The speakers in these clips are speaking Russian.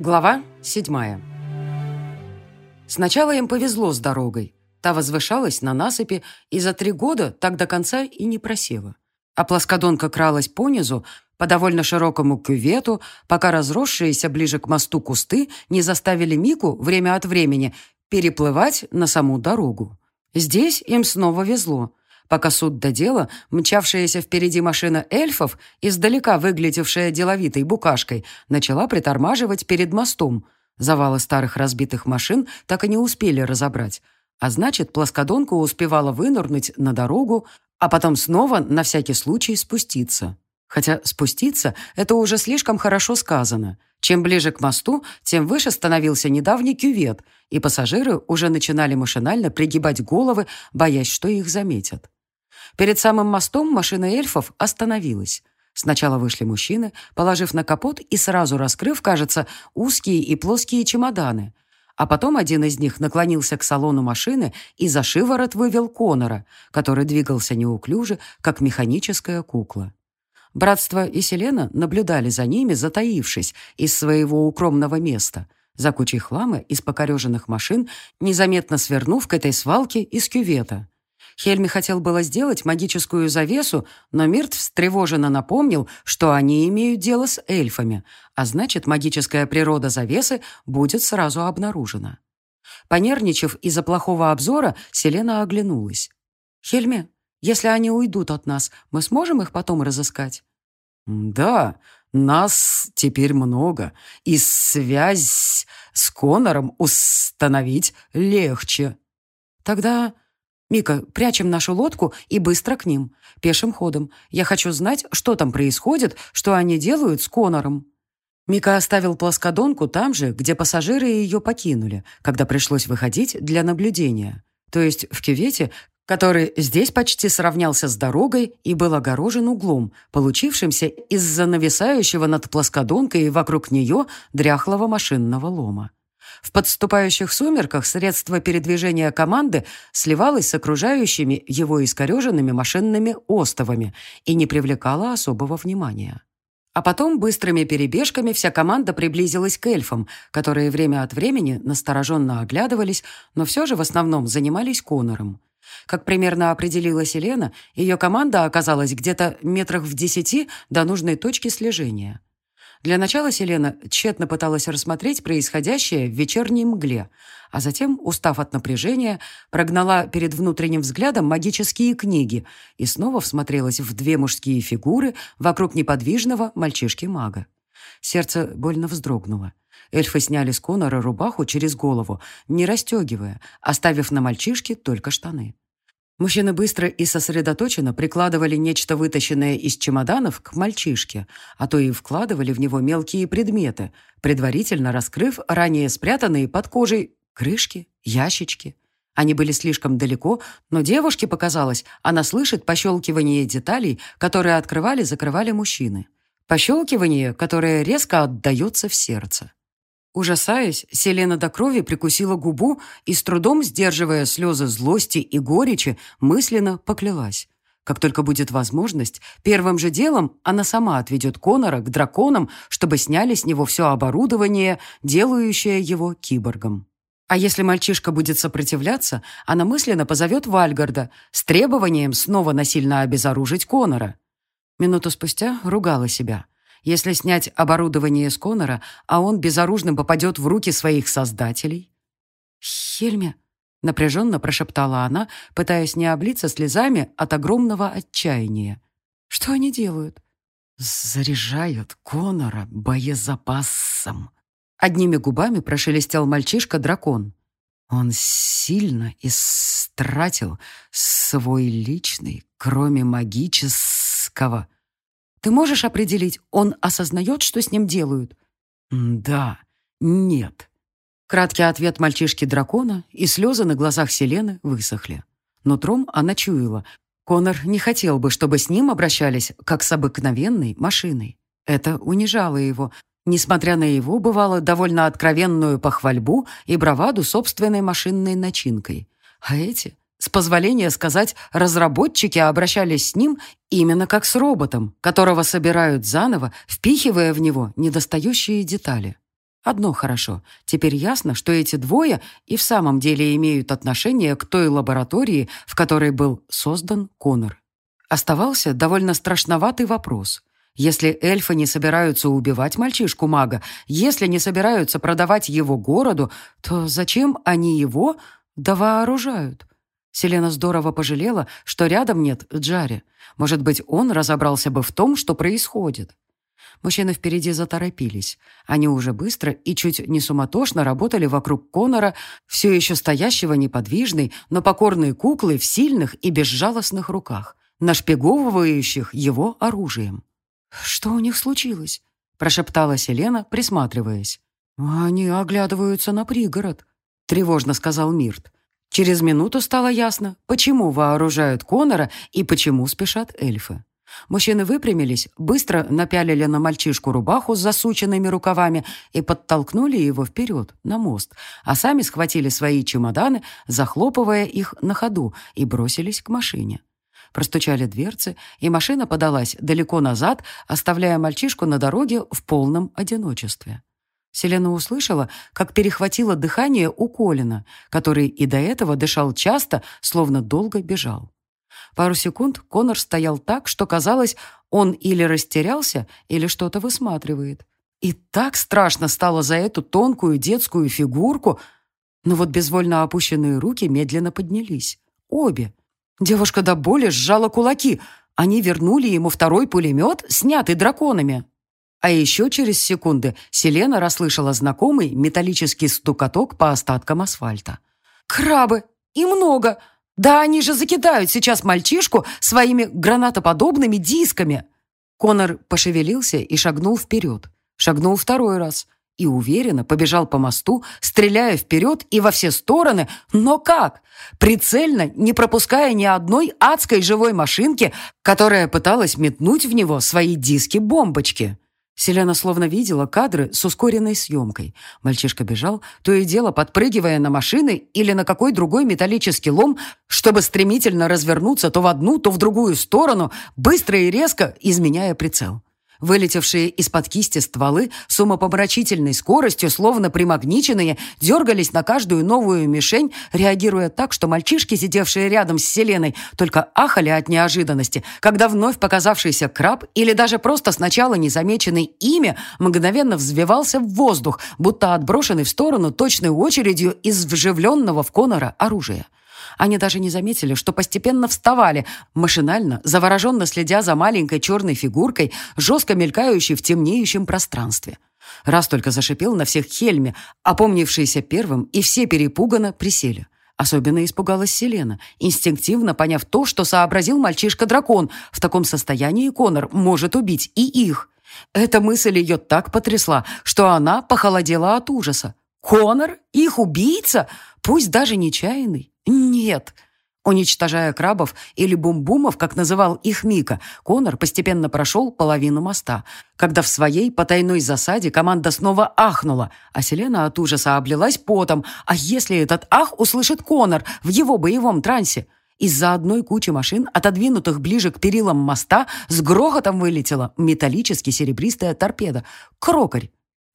Глава седьмая. Сначала им повезло с дорогой. Та возвышалась на насыпи и за три года так до конца и не просела. А плоскодонка кралась понизу, по довольно широкому кювету, пока разросшиеся ближе к мосту кусты не заставили Мику время от времени переплывать на саму дорогу. Здесь им снова везло. Пока суд до дела, мчавшаяся впереди машина эльфов, издалека выглядевшая деловитой букашкой, начала притормаживать перед мостом. Завалы старых разбитых машин так и не успели разобрать. А значит, плоскодонка успевала вынырнуть на дорогу, а потом снова на всякий случай спуститься. Хотя спуститься — это уже слишком хорошо сказано. Чем ближе к мосту, тем выше становился недавний кювет, и пассажиры уже начинали машинально пригибать головы, боясь, что их заметят. Перед самым мостом машина эльфов остановилась. Сначала вышли мужчины, положив на капот и сразу раскрыв, кажется, узкие и плоские чемоданы. А потом один из них наклонился к салону машины и за шиворот вывел Конора, который двигался неуклюже, как механическая кукла. Братство и Селена наблюдали за ними, затаившись из своего укромного места, за кучей хлама из покореженных машин, незаметно свернув к этой свалке из кювета. Хельми хотел было сделать магическую завесу, но Мирт встревоженно напомнил, что они имеют дело с эльфами, а значит, магическая природа завесы будет сразу обнаружена. Понервничав из-за плохого обзора, Селена оглянулась. «Хельми, если они уйдут от нас, мы сможем их потом разыскать?» «Да, нас теперь много, и связь с Конором установить легче». «Тогда «Мика, прячем нашу лодку и быстро к ним. Пешим ходом. Я хочу знать, что там происходит, что они делают с Конором». Мика оставил плоскодонку там же, где пассажиры ее покинули, когда пришлось выходить для наблюдения. То есть в кювете, который здесь почти сравнялся с дорогой и был огорожен углом, получившимся из-за нависающего над плоскодонкой и вокруг нее дряхлого машинного лома. В подступающих сумерках средство передвижения команды сливалось с окружающими его искореженными машинными остовами и не привлекало особого внимания. А потом быстрыми перебежками вся команда приблизилась к эльфам, которые время от времени настороженно оглядывались, но все же в основном занимались Конором. Как примерно определила Селена, ее команда оказалась где-то метрах в десяти до нужной точки слежения. Для начала Селена тщетно пыталась рассмотреть происходящее в вечерней мгле, а затем, устав от напряжения, прогнала перед внутренним взглядом магические книги и снова всмотрелась в две мужские фигуры вокруг неподвижного мальчишки-мага. Сердце больно вздрогнуло. Эльфы сняли с Конора рубаху через голову, не расстегивая, оставив на мальчишке только штаны. Мужчины быстро и сосредоточенно прикладывали нечто вытащенное из чемоданов к мальчишке, а то и вкладывали в него мелкие предметы, предварительно раскрыв ранее спрятанные под кожей крышки, ящички. Они были слишком далеко, но девушке показалось, она слышит пощелкивание деталей, которые открывали-закрывали мужчины. Пощелкивание, которое резко отдается в сердце. Ужасаясь, Селена до крови прикусила губу и, с трудом сдерживая слезы злости и горечи, мысленно поклялась. Как только будет возможность, первым же делом она сама отведет Конора к драконам, чтобы сняли с него все оборудование, делающее его киборгом. А если мальчишка будет сопротивляться, она мысленно позовет Вальгарда с требованием снова насильно обезоружить Конора. Минуту спустя ругала себя – если снять оборудование с Конора, а он безоружным попадет в руки своих создателей? «Хельме», — напряженно прошептала она, пытаясь не облиться слезами от огромного отчаяния. «Что они делают?» «Заряжают Конора боезапасом», — одними губами прошелестел мальчишка-дракон. Он сильно истратил свой личный, кроме магического, ты можешь определить, он осознает, что с ним делают? Да, нет. Краткий ответ мальчишки-дракона, и слезы на глазах Селены высохли. Но Тром она чуяла. Конор не хотел бы, чтобы с ним обращались, как с обыкновенной машиной. Это унижало его, несмотря на его, бывало, довольно откровенную похвальбу и браваду собственной машинной начинкой. А эти с позволения сказать, разработчики обращались с ним именно как с роботом, которого собирают заново, впихивая в него недостающие детали. Одно хорошо. Теперь ясно, что эти двое и в самом деле имеют отношение к той лаборатории, в которой был создан Конор. Оставался довольно страшноватый вопрос. Если эльфы не собираются убивать мальчишку-мага, если не собираются продавать его городу, то зачем они его довооружают? Селена здорово пожалела, что рядом нет Джари. Может быть, он разобрался бы в том, что происходит. Мужчины впереди заторопились. Они уже быстро и чуть не суматошно работали вокруг Конора, все еще стоящего неподвижной, но покорной куклы в сильных и безжалостных руках, нашпиговывающих его оружием. «Что у них случилось?» — прошептала Селена, присматриваясь. «Они оглядываются на пригород», — тревожно сказал Мирт. Через минуту стало ясно, почему вооружают Конора и почему спешат эльфы. Мужчины выпрямились, быстро напялили на мальчишку рубаху с засученными рукавами и подтолкнули его вперед, на мост, а сами схватили свои чемоданы, захлопывая их на ходу, и бросились к машине. Простучали дверцы, и машина подалась далеко назад, оставляя мальчишку на дороге в полном одиночестве. Селена услышала, как перехватило дыхание у Колина, который и до этого дышал часто, словно долго бежал. Пару секунд Конор стоял так, что казалось, он или растерялся, или что-то высматривает. И так страшно стало за эту тонкую детскую фигурку, но вот безвольно опущенные руки медленно поднялись. Обе. Девушка до боли сжала кулаки. Они вернули ему второй пулемет, снятый драконами. А еще через секунды Селена расслышала знакомый металлический стукоток по остаткам асфальта. «Крабы! И много! Да они же закидают сейчас мальчишку своими гранатоподобными дисками!» Конор пошевелился и шагнул вперед. Шагнул второй раз. И уверенно побежал по мосту, стреляя вперед и во все стороны. Но как? Прицельно, не пропуская ни одной адской живой машинки, которая пыталась метнуть в него свои диски-бомбочки. Селена словно видела кадры с ускоренной съемкой. Мальчишка бежал, то и дело подпрыгивая на машины или на какой другой металлический лом, чтобы стремительно развернуться то в одну, то в другую сторону, быстро и резко изменяя прицел. Вылетевшие из-под кисти стволы с умопомрачительной скоростью, словно примагниченные, дергались на каждую новую мишень, реагируя так, что мальчишки, сидевшие рядом с Селеной, только ахали от неожиданности, когда вновь показавшийся краб или даже просто сначала незамеченный ими мгновенно взвивался в воздух, будто отброшенный в сторону точной очередью из вживленного в Конора оружия. Они даже не заметили, что постепенно вставали, машинально, завороженно следя за маленькой черной фигуркой, жестко мелькающей в темнеющем пространстве. Раз только зашипел на всех Хельме, опомнившийся первым, и все перепуганно присели. Особенно испугалась Селена, инстинктивно поняв то, что сообразил мальчишка-дракон. В таком состоянии Конор может убить и их. Эта мысль ее так потрясла, что она похолодела от ужаса. Конор? Их убийца? Пусть даже нечаянный. Нет. Уничтожая крабов или бумбумов, как называл их Мика, Конор постепенно прошел половину моста, когда в своей потайной засаде команда снова ахнула, а Селена от ужаса облилась потом. А если этот ах услышит Конор в его боевом трансе? Из-за одной кучи машин, отодвинутых ближе к перилам моста, с грохотом вылетела металлически серебристая торпеда. Крокарь.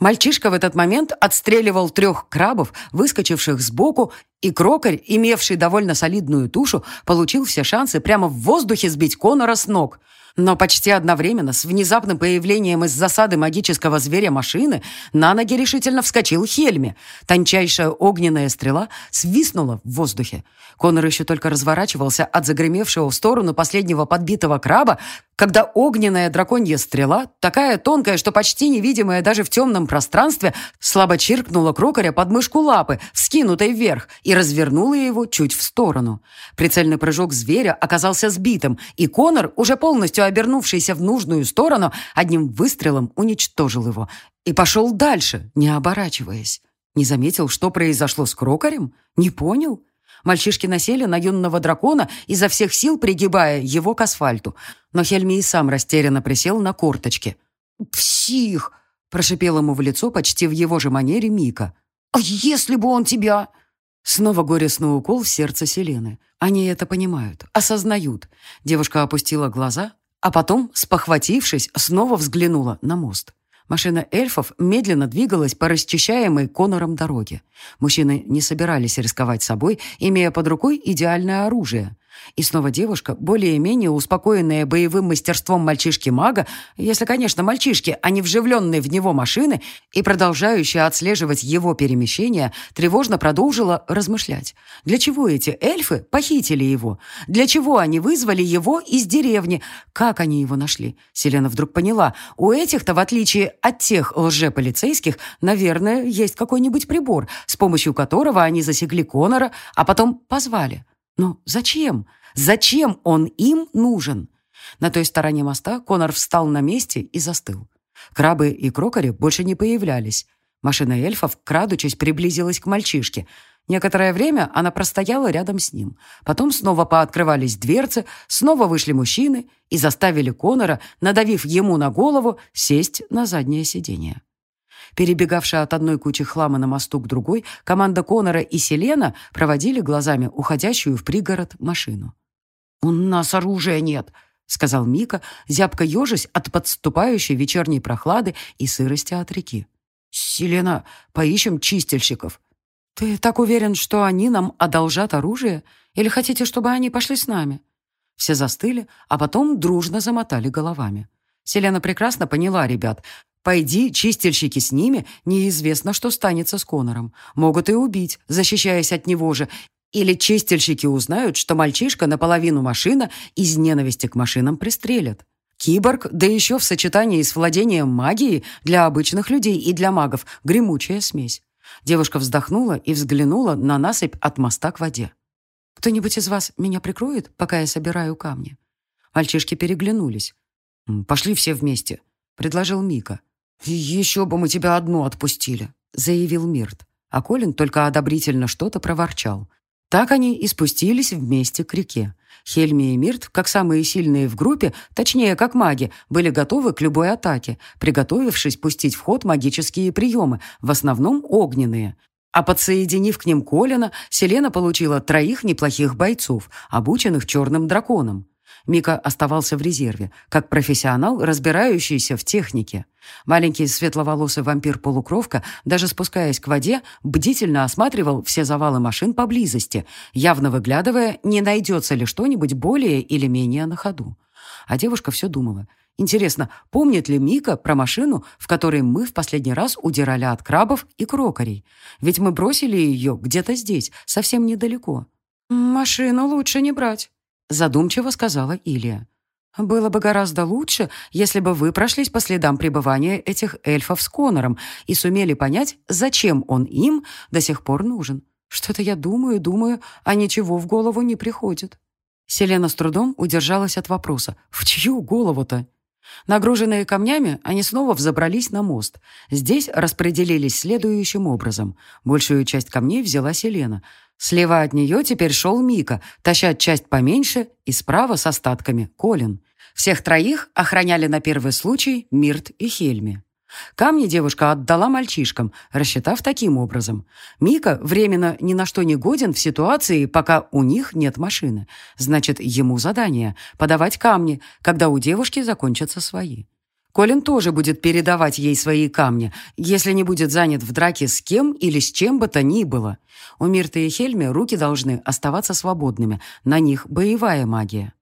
Мальчишка в этот момент отстреливал трех крабов, выскочивших сбоку, и крокарь, имевший довольно солидную тушу, получил все шансы прямо в воздухе сбить Конора с ног. Но почти одновременно с внезапным появлением из засады магического зверя машины на ноги решительно вскочил Хельми. Тончайшая огненная стрела свистнула в воздухе. Конор еще только разворачивался от загремевшего в сторону последнего подбитого краба, когда огненная драконья стрела, такая тонкая, что почти невидимая даже в темном пространстве, слабо чиркнула крокаря под мышку лапы, вскинутой вверх, и развернула его чуть в сторону. Прицельный прыжок зверя оказался сбитым, и Конор, уже полностью обернувшийся в нужную сторону, одним выстрелом уничтожил его и пошел дальше, не оборачиваясь. Не заметил, что произошло с крокарем? Не понял? Мальчишки насели на юного дракона, изо всех сил пригибая его к асфальту. Но Хельми и сам растерянно присел на корточки. «Псих!» – прошипел ему в лицо почти в его же манере Мика. «А если бы он тебя...» Снова горестный укол в сердце Селены. Они это понимают, осознают. Девушка опустила глаза, а потом, спохватившись, снова взглянула на мост. Машина эльфов медленно двигалась по расчищаемой Конором дороге. Мужчины не собирались рисковать собой, имея под рукой идеальное оружие. И снова девушка, более-менее успокоенная боевым мастерством мальчишки-мага, если, конечно, мальчишки, а не вживленные в него машины, и продолжающая отслеживать его перемещения, тревожно продолжила размышлять. Для чего эти эльфы похитили его? Для чего они вызвали его из деревни? Как они его нашли? Селена вдруг поняла, у этих-то, в отличие от тех лжеполицейских, наверное, есть какой-нибудь прибор, с помощью которого они засекли Конора, а потом позвали. Но зачем? Зачем он им нужен? На той стороне моста Конор встал на месте и застыл. Крабы и крокори больше не появлялись. Машина эльфов, крадучись, приблизилась к мальчишке. Некоторое время она простояла рядом с ним. Потом снова пооткрывались дверцы, снова вышли мужчины и заставили Конора, надавив ему на голову, сесть на заднее сиденье. Перебегавшая от одной кучи хлама на мосту к другой, команда Конора и Селена проводили глазами уходящую в пригород машину. «У нас оружия нет», — сказал Мика, зябко ежась от подступающей вечерней прохлады и сырости от реки. «Селена, поищем чистильщиков». «Ты так уверен, что они нам одолжат оружие? Или хотите, чтобы они пошли с нами?» Все застыли, а потом дружно замотали головами. Селена прекрасно поняла ребят. Пойди, чистильщики с ними, неизвестно, что станется с Конором. Могут и убить, защищаясь от него же. Или чистильщики узнают, что мальчишка наполовину машина из ненависти к машинам пристрелят. Киборг, да еще в сочетании с владением магией, для обычных людей и для магов – гремучая смесь. Девушка вздохнула и взглянула на насыпь от моста к воде. «Кто-нибудь из вас меня прикроет, пока я собираю камни?» Мальчишки переглянулись. «Пошли все вместе», — предложил Мика. «Еще бы мы тебя одну отпустили», — заявил Мирт. А Колин только одобрительно что-то проворчал. Так они и спустились вместе к реке. Хельми и Мирт, как самые сильные в группе, точнее, как маги, были готовы к любой атаке, приготовившись пустить в ход магические приемы, в основном огненные. А подсоединив к ним Колина, Селена получила троих неплохих бойцов, обученных черным драконом. Мика оставался в резерве, как профессионал, разбирающийся в технике. Маленький светловолосый вампир-полукровка, даже спускаясь к воде, бдительно осматривал все завалы машин поблизости, явно выглядывая, не найдется ли что-нибудь более или менее на ходу. А девушка все думала. Интересно, помнит ли Мика про машину, в которой мы в последний раз удирали от крабов и крокорей? Ведь мы бросили ее где-то здесь, совсем недалеко. «Машину лучше не брать», задумчиво сказала Илья. «Было бы гораздо лучше, если бы вы прошлись по следам пребывания этих эльфов с Конором и сумели понять, зачем он им до сих пор нужен. Что-то я думаю, думаю, а ничего в голову не приходит». Селена с трудом удержалась от вопроса. «В чью голову-то?» Нагруженные камнями, они снова взобрались на мост. Здесь распределились следующим образом. Большую часть камней взяла Селена. Слева от нее теперь шел Мика, таща часть поменьше, и справа с остатками — Колин. Всех троих охраняли на первый случай Мирт и Хельми. Камни девушка отдала мальчишкам, рассчитав таким образом. Мика временно ни на что не годен в ситуации, пока у них нет машины. Значит, ему задание — подавать камни, когда у девушки закончатся свои. Колин тоже будет передавать ей свои камни, если не будет занят в драке с кем или с чем бы то ни было. У Мирты и Хельме руки должны оставаться свободными, на них боевая магия.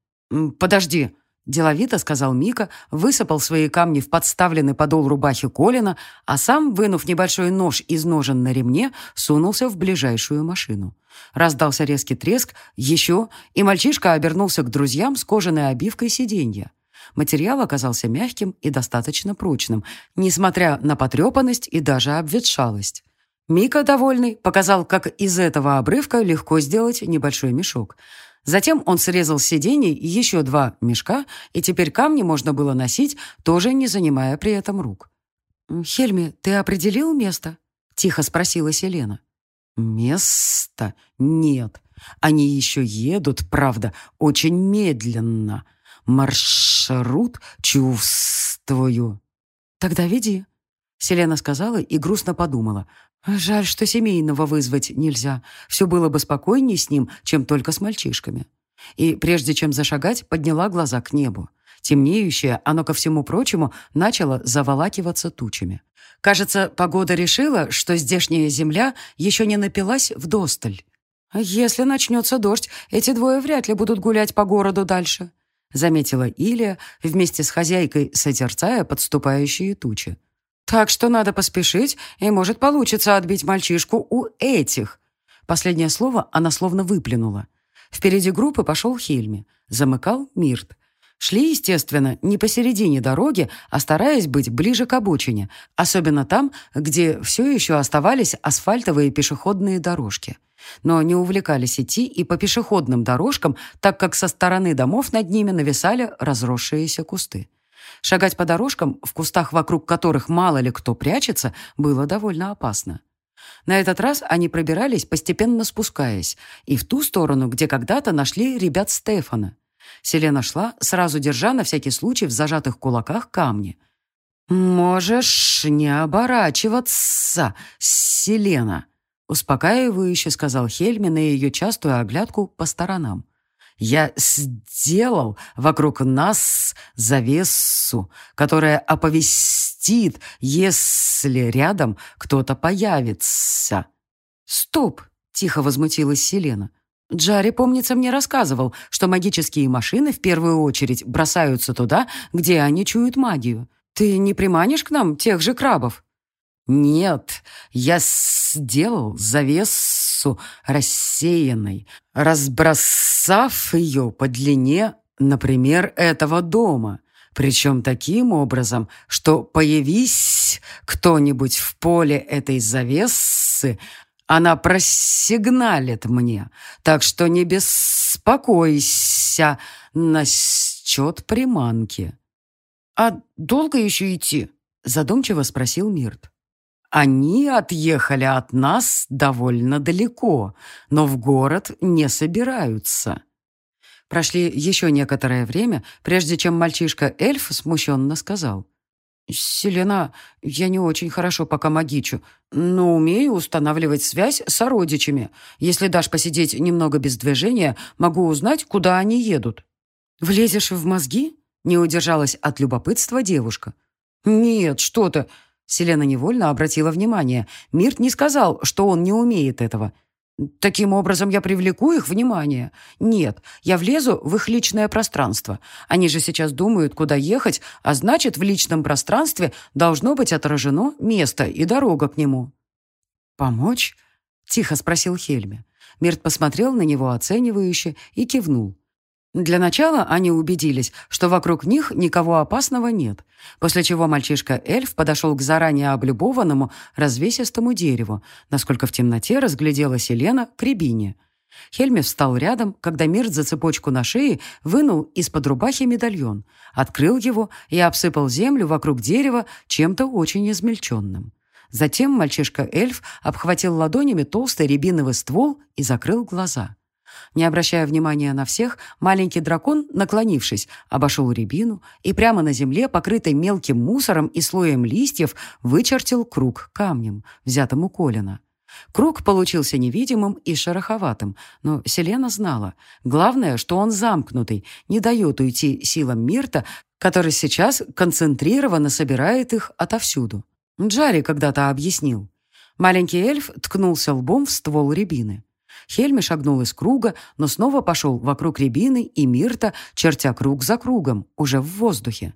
«Подожди», — деловито сказал Мика, высыпал свои камни в подставленный подол рубахи Колина, а сам, вынув небольшой нож из ножен на ремне, сунулся в ближайшую машину. Раздался резкий треск, еще, и мальчишка обернулся к друзьям с кожаной обивкой сиденья. Материал оказался мягким и достаточно прочным, несмотря на потрепанность и даже обветшалость. Мика, довольный, показал, как из этого обрывка легко сделать небольшой мешок. Затем он срезал с сидений еще два мешка, и теперь камни можно было носить, тоже не занимая при этом рук. «Хельми, ты определил место?» — тихо спросила Селена. «Место? Нет. Они еще едут, правда, очень медленно маршрут чувствую». «Тогда веди», — Селена сказала и грустно подумала. «Жаль, что семейного вызвать нельзя. Все было бы спокойнее с ним, чем только с мальчишками». И прежде чем зашагать, подняла глаза к небу. Темнеющее, оно, ко всему прочему, начало заволакиваться тучами. Кажется, погода решила, что здешняя земля еще не напилась вдосталь. «Если начнется дождь, эти двое вряд ли будут гулять по городу дальше», заметила Илия, вместе с хозяйкой созерцая подступающие тучи. «Так что надо поспешить, и может получится отбить мальчишку у этих». Последнее слово она словно выплюнула. Впереди группы пошел Хельми. Замыкал Мирт. Шли, естественно, не посередине дороги, а стараясь быть ближе к обочине, особенно там, где все еще оставались асфальтовые пешеходные дорожки. Но не увлекались идти и по пешеходным дорожкам, так как со стороны домов над ними нависали разросшиеся кусты. Шагать по дорожкам, в кустах вокруг которых мало ли кто прячется, было довольно опасно. На этот раз они пробирались, постепенно спускаясь, и в ту сторону, где когда-то нашли ребят Стефана. Селена шла, сразу держа на всякий случай в зажатых кулаках камни. «Можешь не оборачиваться, Селена», — успокаивающе сказал Хельми на ее частую оглядку по сторонам. «Я сделал вокруг нас завесу, которая оповестит, если рядом кто-то появится». «Стоп!» — тихо возмутилась Селена. Джарри, помнится, мне рассказывал, что магические машины в первую очередь бросаются туда, где они чуют магию. Ты не приманишь к нам тех же крабов?» «Нет, я сделал завесу рассеянной, разбросав ее по длине, например, этого дома, причем таким образом, что появись кто-нибудь в поле этой завесы, она просигналит мне, так что не беспокойся насчет приманки». «А долго еще идти?» — задумчиво спросил Мирт. «Они отъехали от нас довольно далеко, но в город не собираются». Прошли еще некоторое время, прежде чем мальчишка-эльф смущенно сказал. «Селена, я не очень хорошо пока магичу, но умею устанавливать связь с сородичами. Если дашь посидеть немного без движения, могу узнать, куда они едут». «Влезешь в мозги?» — не удержалась от любопытства девушка. «Нет, что ты!» Селена невольно обратила внимание. Мирт не сказал, что он не умеет этого. Таким образом я привлеку их внимание? Нет, я влезу в их личное пространство. Они же сейчас думают, куда ехать, а значит, в личном пространстве должно быть отражено место и дорога к нему. «Помочь?» — тихо спросил Хельме. Мирт посмотрел на него оценивающе и кивнул. Для начала они убедились, что вокруг них никого опасного нет, после чего мальчишка-эльф подошел к заранее облюбованному развесистому дереву, насколько в темноте разглядела Селена к рябине. Хельми встал рядом, когда Мирт за цепочку на шее вынул из-под рубахи медальон, открыл его и обсыпал землю вокруг дерева чем-то очень измельченным. Затем мальчишка-эльф обхватил ладонями толстый рябиновый ствол и закрыл глаза. Не обращая внимания на всех, маленький дракон, наклонившись, обошел рябину и прямо на земле, покрытой мелким мусором и слоем листьев, вычертил круг камнем, взятым у Колина. Круг получился невидимым и шероховатым, но Селена знала. Главное, что он замкнутый, не дает уйти силам Мирта, который сейчас концентрированно собирает их отовсюду. Джари когда-то объяснил. Маленький эльф ткнулся лбом в ствол рябины. Хельми шагнул из круга, но снова пошел вокруг рябины и Мирта, чертя круг за кругом, уже в воздухе.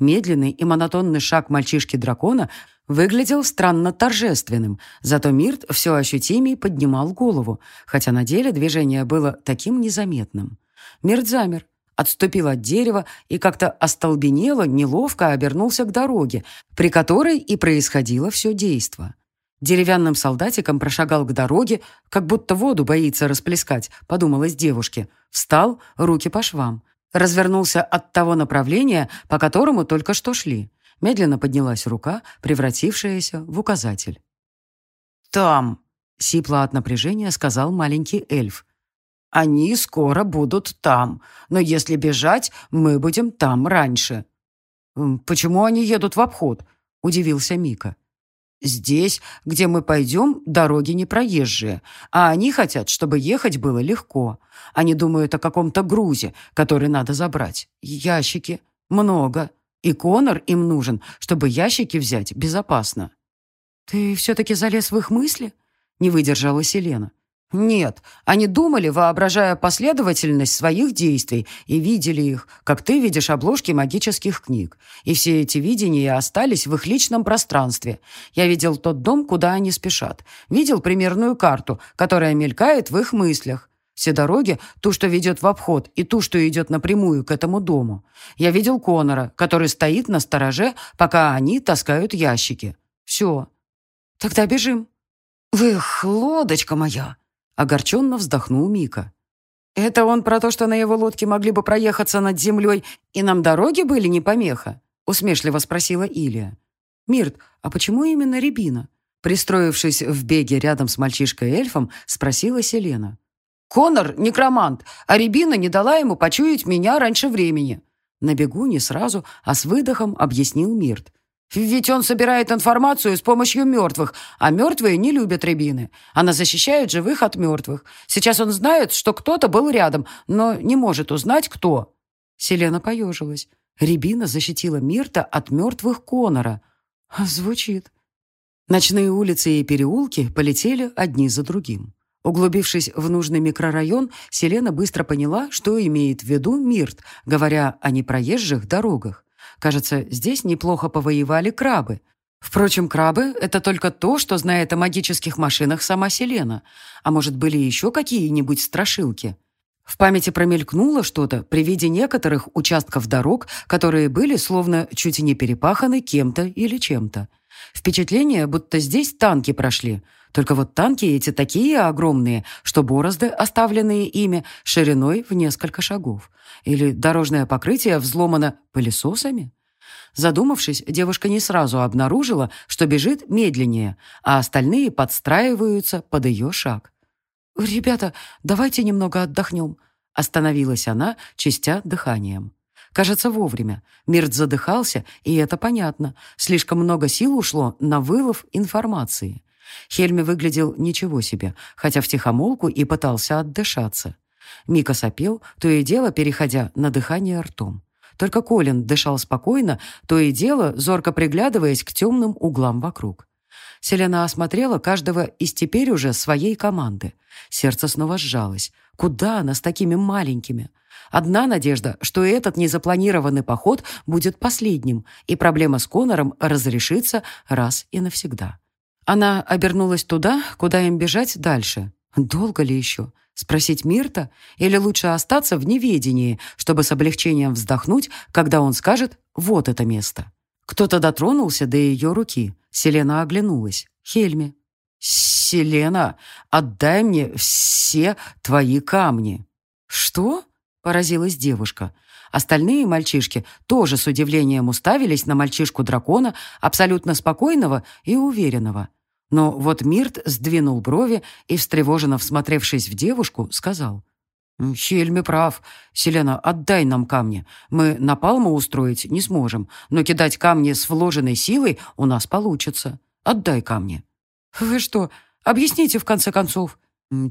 Медленный и монотонный шаг мальчишки-дракона выглядел странно торжественным, зато Мирт все ощутимее поднимал голову, хотя на деле движение было таким незаметным. Мирт замер, отступил от дерева и как-то остолбенело, неловко обернулся к дороге, при которой и происходило все действо. Деревянным солдатиком прошагал к дороге, как будто воду боится расплескать, подумалось девушке. Встал, руки по швам. Развернулся от того направления, по которому только что шли. Медленно поднялась рука, превратившаяся в указатель. «Там!» — сипло от напряжения сказал маленький эльф. «Они скоро будут там, но если бежать, мы будем там раньше». «Почему они едут в обход?» — удивился Мика. Здесь, где мы пойдем, дороги не проезжие, а они хотят, чтобы ехать было легко. Они думают о каком-то грузе, который надо забрать. Ящики. Много. И Конор им нужен, чтобы ящики взять безопасно. Ты все-таки залез в их мысли? Не выдержала Селена. Нет, они думали, воображая последовательность своих действий, и видели их, как ты видишь обложки магических книг. И все эти видения остались в их личном пространстве. Я видел тот дом, куда они спешат. Видел примерную карту, которая мелькает в их мыслях. Все дороги, ту, что ведет в обход, и ту, что идет напрямую к этому дому. Я видел Конора, который стоит на стороже, пока они таскают ящики. Все. Тогда бежим. Вы лодочка моя!» Огорченно вздохнул Мика. «Это он про то, что на его лодке могли бы проехаться над землей, и нам дороги были не помеха?» Усмешливо спросила Илия. «Мирт, а почему именно рябина?» Пристроившись в беге рядом с мальчишкой-эльфом, спросила Селена. «Конор — некромант, а рябина не дала ему почуять меня раньше времени». На бегу не сразу, а с выдохом объяснил Мирт. Ведь он собирает информацию с помощью мертвых, а мертвые не любят рябины. Она защищает живых от мертвых. Сейчас он знает, что кто-то был рядом, но не может узнать, кто». Селена поежилась. Рябина защитила Мирта от мертвых Конора. Звучит. Ночные улицы и переулки полетели одни за другим. Углубившись в нужный микрорайон, Селена быстро поняла, что имеет в виду Мирт, говоря о непроезжих дорогах. Кажется, здесь неплохо повоевали крабы. Впрочем, крабы — это только то, что знает о магических машинах сама Селена. А может, были еще какие-нибудь страшилки? В памяти промелькнуло что-то при виде некоторых участков дорог, которые были словно чуть не перепаханы кем-то или чем-то. Впечатление, будто здесь танки прошли. Только вот танки эти такие огромные, что борозды, оставленные ими, шириной в несколько шагов. Или дорожное покрытие взломано пылесосами? Задумавшись, девушка не сразу обнаружила, что бежит медленнее, а остальные подстраиваются под ее шаг. «Ребята, давайте немного отдохнем», — остановилась она, чистя дыханием. Кажется, вовремя. Мирт задыхался, и это понятно. Слишком много сил ушло на вылов информации. Хельми выглядел ничего себе, хотя втихомолку и пытался отдышаться. Мика сопел, то и дело переходя на дыхание ртом. Только Колин дышал спокойно, то и дело, зорко приглядываясь к темным углам вокруг. Селена осмотрела каждого из теперь уже своей команды. Сердце снова сжалось. Куда она с такими маленькими? Одна надежда, что этот незапланированный поход будет последним, и проблема с Конором разрешится раз и навсегда. Она обернулась туда, куда им бежать дальше. Долго ли еще? Спросить Мирта? Или лучше остаться в неведении, чтобы с облегчением вздохнуть, когда он скажет «вот это место». Кто-то дотронулся до ее руки. Селена оглянулась. Хельми. «Селена, отдай мне все твои камни». «Что?» — поразилась девушка. Остальные мальчишки тоже с удивлением уставились на мальчишку-дракона, абсолютно спокойного и уверенного. Но вот Мирт сдвинул брови и, встревоженно всмотревшись в девушку, сказал. «Хельми прав. Селена, отдай нам камни. Мы напалму устроить не сможем, но кидать камни с вложенной силой у нас получится. Отдай камни». «Вы что, объясните в конце концов?»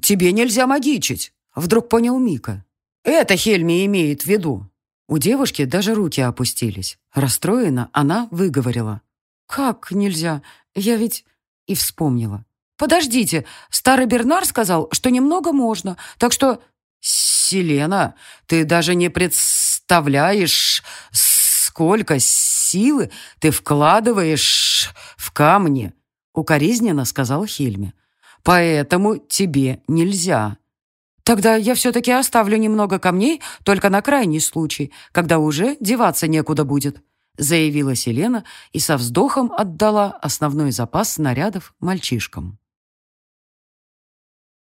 «Тебе нельзя магичить», — вдруг понял Мика. «Это Хельми имеет в виду». У девушки даже руки опустились. Расстроена, она выговорила. «Как нельзя? Я ведь...» и вспомнила. «Подождите, старый Бернар сказал, что немного можно, так что...» «Селена, ты даже не представляешь, сколько силы ты вкладываешь в камни», укоризненно сказал Хельме. «Поэтому тебе нельзя». «Тогда я все-таки оставлю немного камней, только на крайний случай, когда уже деваться некуда будет», заявила Селена и со вздохом отдала основной запас снарядов мальчишкам.